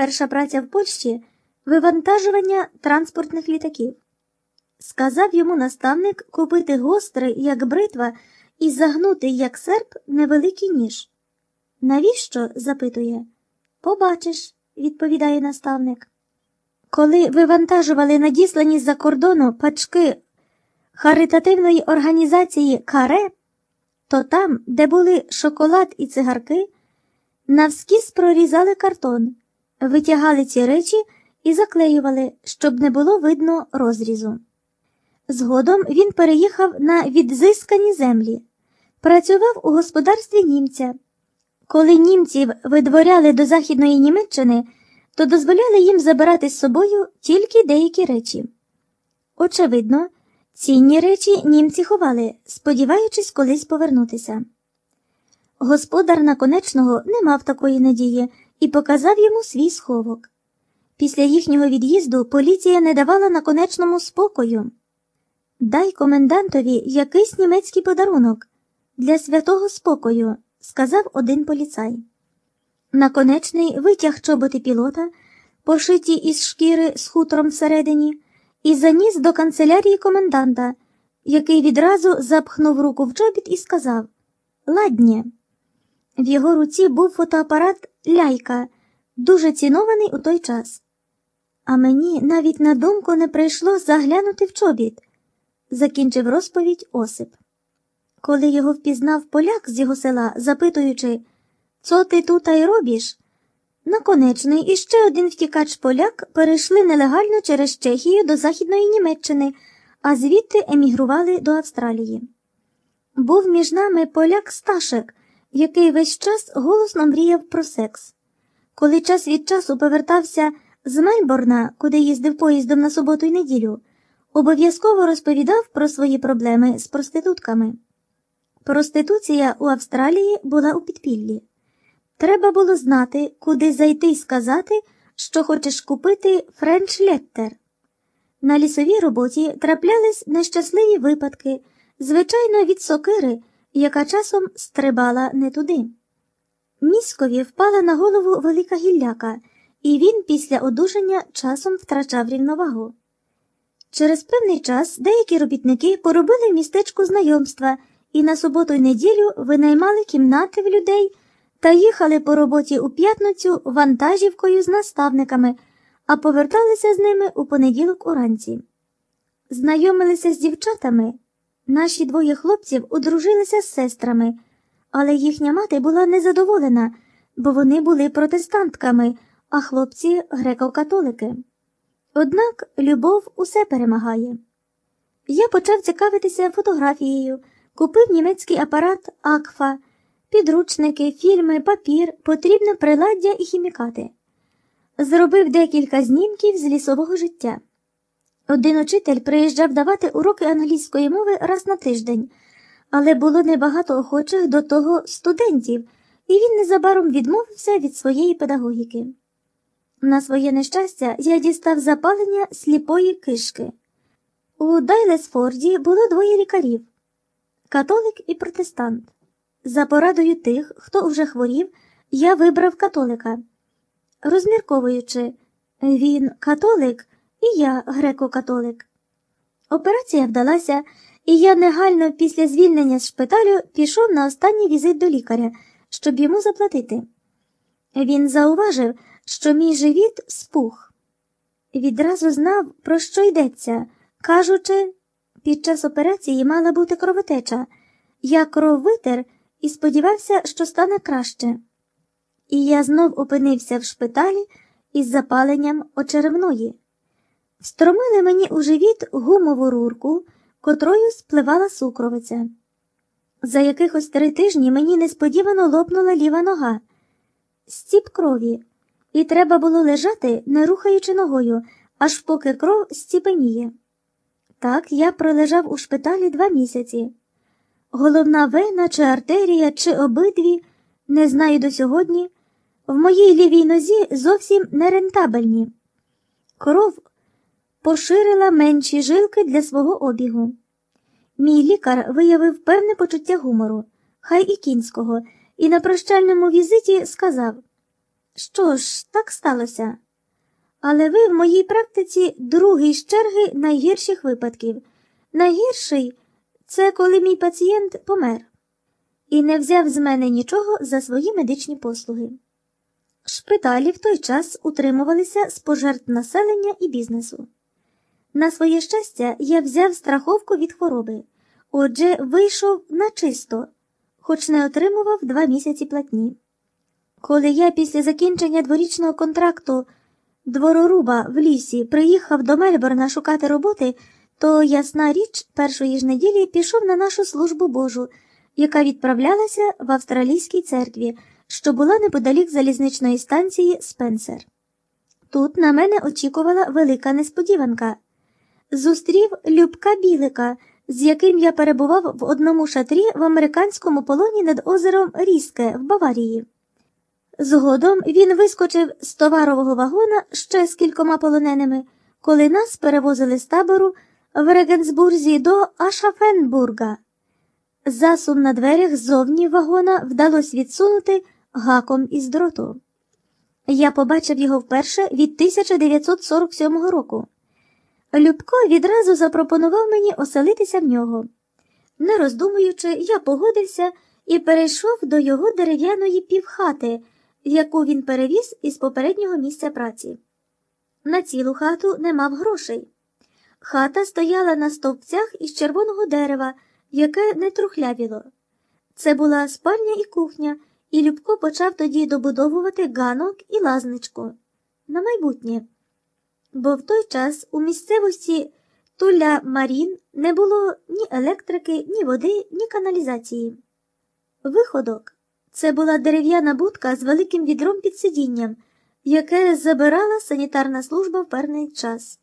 перша праця в Польщі вивантажування транспортних літаків. Сказав йому наставник купити гострий, як бритва, і загнутий, як серп, невеликий ніж. Навіщо? запитує. Побачиш, відповідає наставник. Коли вивантажували надіслані з-за кордону пачки харитативної організації Каре, то там, де були шоколад і цигарки, навскіз прорізали картон, витягали ці речі і заклеювали, щоб не було видно розрізу. Згодом він переїхав на відзискані землі, працював у господарстві німця. Коли німців видворяли до Західної Німеччини, то дозволяли їм забирати з собою тільки деякі речі. Очевидно, цінні речі німці ховали, сподіваючись колись повернутися. Господар наконечного не мав такої надії і показав йому свій сховок. Після їхнього від'їзду поліція не давала наконечному спокою. Дай комендантові якийсь німецький подарунок для святого спокою, сказав один поліцай. Наконечний витяг чоботи пілота, пошиті із шкіри з хутором всередині, і заніс до канцелярії коменданта, який відразу запхнув руку в чобіт і сказав Ладнє. В його руці був фотоапарат ляйка, дуже цінований у той час. А мені навіть на думку не прийшло заглянути в чобіт, закінчив розповідь Осип. Коли його впізнав поляк з його села, запитуючи, «Цо ти тута й робіш? Наконечний і ще один втікач поляк перейшли нелегально через Чехію до Західної Німеччини, а звідти емігрували до Австралії. Був між нами поляк Сташек, який весь час голосно мріяв про секс. Коли час від часу повертався з Мельборна, куди їздив поїздом на суботу й неділю, обов'язково розповідав про свої проблеми з проститутками. Проституція у Австралії була у підпіллі. Треба було знати, куди зайти й сказати, що хочеш купити френч леттер. На лісовій роботі траплялись нещасливі випадки, звичайно, від сокири, яка часом стрибала не туди. Міськові впала на голову велика гілляка, і він після одужання часом втрачав рівновагу. Через певний час деякі робітники поробили в містечку знайомства і на суботу й неділю винаймали кімнати в людей та їхали по роботі у п'ятницю вантажівкою з наставниками, а поверталися з ними у понеділок уранці. Знайомилися з дівчатами. Наші двоє хлопців одружилися з сестрами, але їхня мати була незадоволена, бо вони були протестантками, а хлопці греко-католики. Однак любов усе перемагає. Я почав цікавитися фотографією, купив німецький апарат Акфа, підручники, фільми, папір, потрібне приладдя і хімікати. Зробив декілька знімків з лісового життя. Один учитель приїжджав давати уроки англійської мови раз на тиждень, але було небагато охочих до того студентів, і він незабаром відмовився від своєї педагогіки. На своє нещастя, я дістав запалення сліпої кишки. У Дайлесфорді було двоє лікарів католик і протестант. За порадою тих, хто вже хворів, я вибрав католика. Розмірковуючи, він католик і я греко-католик. Операція вдалася, і я негайно після звільнення з шпиталю пішов на останній візит до лікаря, щоб йому заплатити. Він зауважив, що мій живіт спух. Відразу знав, про що йдеться, кажучи, під час операції мала бути кровотеча. Я кров витер і сподівався, що стане краще. І я знов опинився в шпиталі із запаленням очеревної. Встромили мені у живіт гумову рурку, котрою спливала сукровиця. За якихось три тижні мені несподівано лопнула ліва нога, стіп крові, і треба було лежати, не рухаючи ногою, аж поки кров стіпеніє. Так я пролежав у шпиталі два місяці. Головна вена чи артерія, чи обидві, не знаю до сьогодні, в моїй лівій нозі зовсім нерентабельні. Кров поширила менші жилки для свого обігу. Мій лікар виявив певне почуття гумору, хай і кінського, і на прощальному візиті сказав Що ж, так сталося. Але ви в моїй практиці другий з черги найгірших випадків. Найгірший це коли мій пацієнт помер і не взяв з мене нічого за свої медичні послуги. Шпиталі в той час утримувалися з пожертв населення і бізнесу. На своє щастя, я взяв страховку від хвороби, отже, вийшов на чисто, хоч не отримував два місяці платні. Коли я після закінчення дворічного контракту двороруба в лісі приїхав до Мельборна шукати роботи, то ясна річ першої ж неділі пішов на нашу службу Божу, яка відправлялася в австралійській церкві, що була неподалік залізничної станції Спенсер. Тут на мене очікувала велика несподіванка. Зустрів Любка Білика, з яким я перебував в одному шатрі в американському полоні над озером Різке в Баварії. Згодом він вискочив з товарового вагона ще з кількома полоненими, коли нас перевозили з табору в Регенсбурзі до Ашафенбурга. Засум на дверях ззовні вагона вдалося відсунути гаком із дроту. Я побачив його вперше від 1947 року. Любко відразу запропонував мені оселитися в нього. Не роздумуючи, я погодився і перейшов до його дерев'яної півхати, яку він перевіз із попереднього місця праці. На цілу хату не мав грошей. Хата стояла на стовпцях із червоного дерева, яке не трухлявіло. Це була спальня і кухня, і Любко почав тоді добудовувати ганок і лазничку на майбутнє. Бо в той час у місцевості Туля Марін не було ні електрики, ні води, ні каналізації. Виходок це була дерев'яна будка з великим відром під сидінням, яке забирала санітарна служба в певний час.